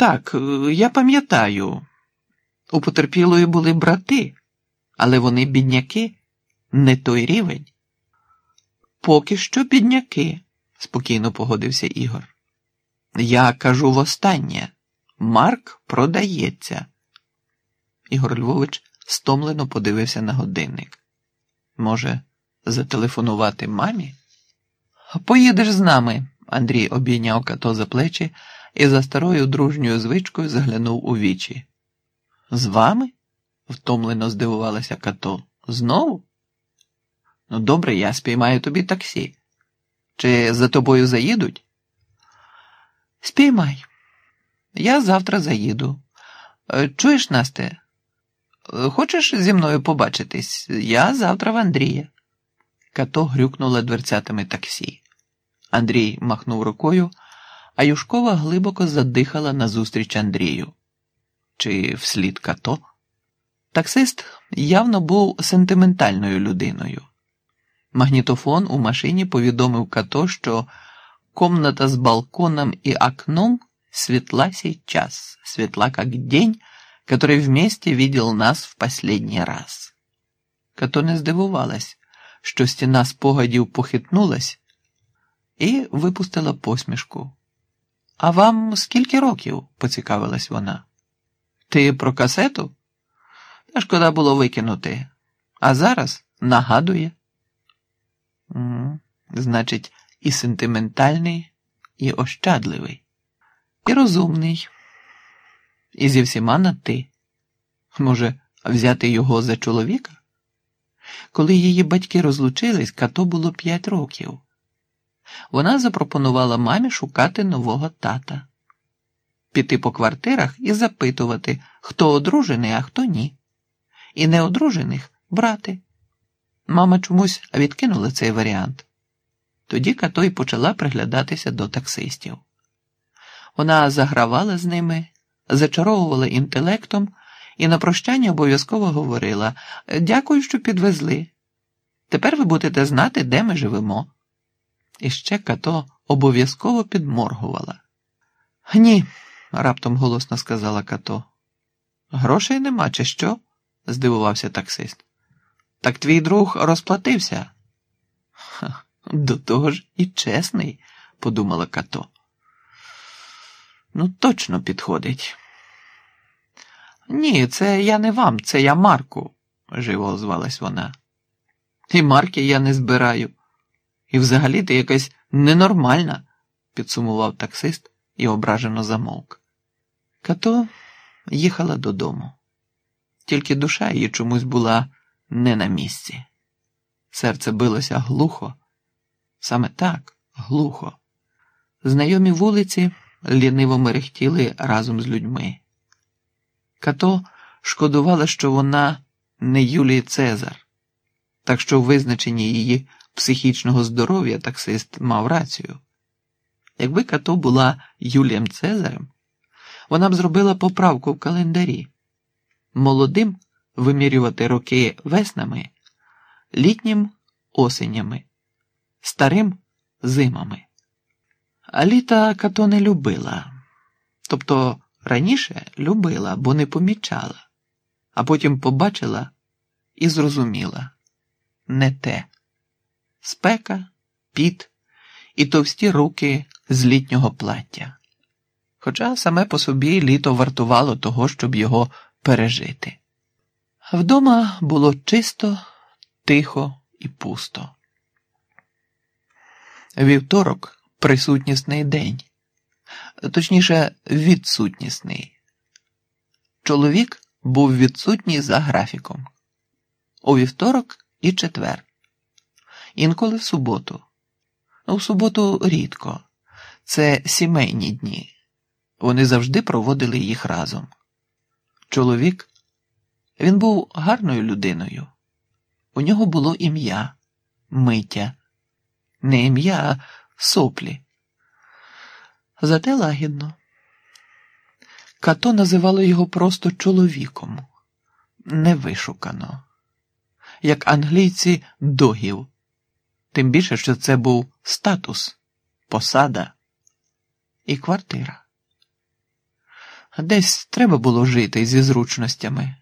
Так, е, я пам'ятаю. У потерпілої були брати, але вони бідняки, не той рівень. Поки що бідняки, спокійно погодився Ігор. Я кажу востаннє Марк продається. Ігор Львович стомлено подивився на годинник. Може, зателефонувати мамі? Поїдеш з нами, Андрій обійняв като за плечі і за старою дружньою звичкою заглянув у вічі. З вами? втомлено здивувалася като. Знову? Ну, добре, я спіймаю тобі таксі. Чи за тобою заїдуть? Спіймай. Я завтра заїду. Е, Чуєш, Насте? Хочеш зі мною побачитись? Я завтра в Андрія. Като грюкнула дверцятами таксі. Андрій махнув рукою, а Юшкова глибоко задихала назустріч Андрію. Чи вслід като? Таксист явно був сентиментальною людиною. Магнітофон у машині повідомив като, що комната з балконом і окном светла сейчас, светла как день, который вместе видел нас в последний раз. Като не здивувалась, що стіна спогадів похитнулась і випустила посмішку. А вам скільки років? поцікавилась вона. Ти про касету? Та шкода було викинути. А зараз нагадує. М, Значить, і сентиментальний, і ощадливий, і розумний, і зі всіма на ти. Може, взяти його за чоловіка? Коли її батьки розлучились, като було п'ять років. Вона запропонувала мамі шукати нового тата, піти по квартирах і запитувати, хто одружений, а хто ні. І неодружених брати. Мама чомусь відкинула цей варіант. Тоді Като й почала приглядатися до таксистів. Вона загравала з ними, зачаровувала інтелектом і на прощання обов'язково говорила: Дякую, що підвезли. Тепер ви будете знати, де ми живемо. І ще Като обов'язково підморгувала. Ні, раптом голосно сказала Като. Грошей нема, чи що? здивувався таксист. Так твій друг розплатився. Ха, до того ж і чесний, подумала Като. Ну, точно підходить. Ні, це я не вам, це я Марку, живо озвалась вона. І Марки я не збираю. І взагалі ти якась ненормальна, підсумував таксист і ображено замовк. Като їхала додому, тільки душа її чомусь була не на місці. Серце билося глухо, саме так, глухо. Знайомі вулиці ліниво мерехтіли разом з людьми. Като шкодувала, що вона не Юлій Цезар, так що в визначенні її психічного здоров'я таксист мав рацію. Якби Като була Юлієм Цезарем, вона б зробила поправку в календарі. Молодим вимірювати роки веснами, літнім осенями, старим зимами. А літа Като не любила. Тобто раніше любила, бо не помічала, а потім побачила і зрозуміла не те спека, піт і товсті руки з літнього плаття. Хоча саме по собі літо вартувало того, щоб його пережити. Вдома було чисто, тихо і пусто. Вівторок присутнісний день, точніше, відсутнісний. Чоловік був відсутній за графіком у вівторок і четвер, інколи в суботу. У суботу рідко, це сімейні дні. Вони завжди проводили їх разом. Чоловік він був гарною людиною. У нього було ім'я Миття, не ім'я, а соплі. Зате лагідно. Като називало його просто чоловіком, невишукано, як англійці догів, тим більше, що це був статус, посада і квартира. Десь треба було жити зі зручностями.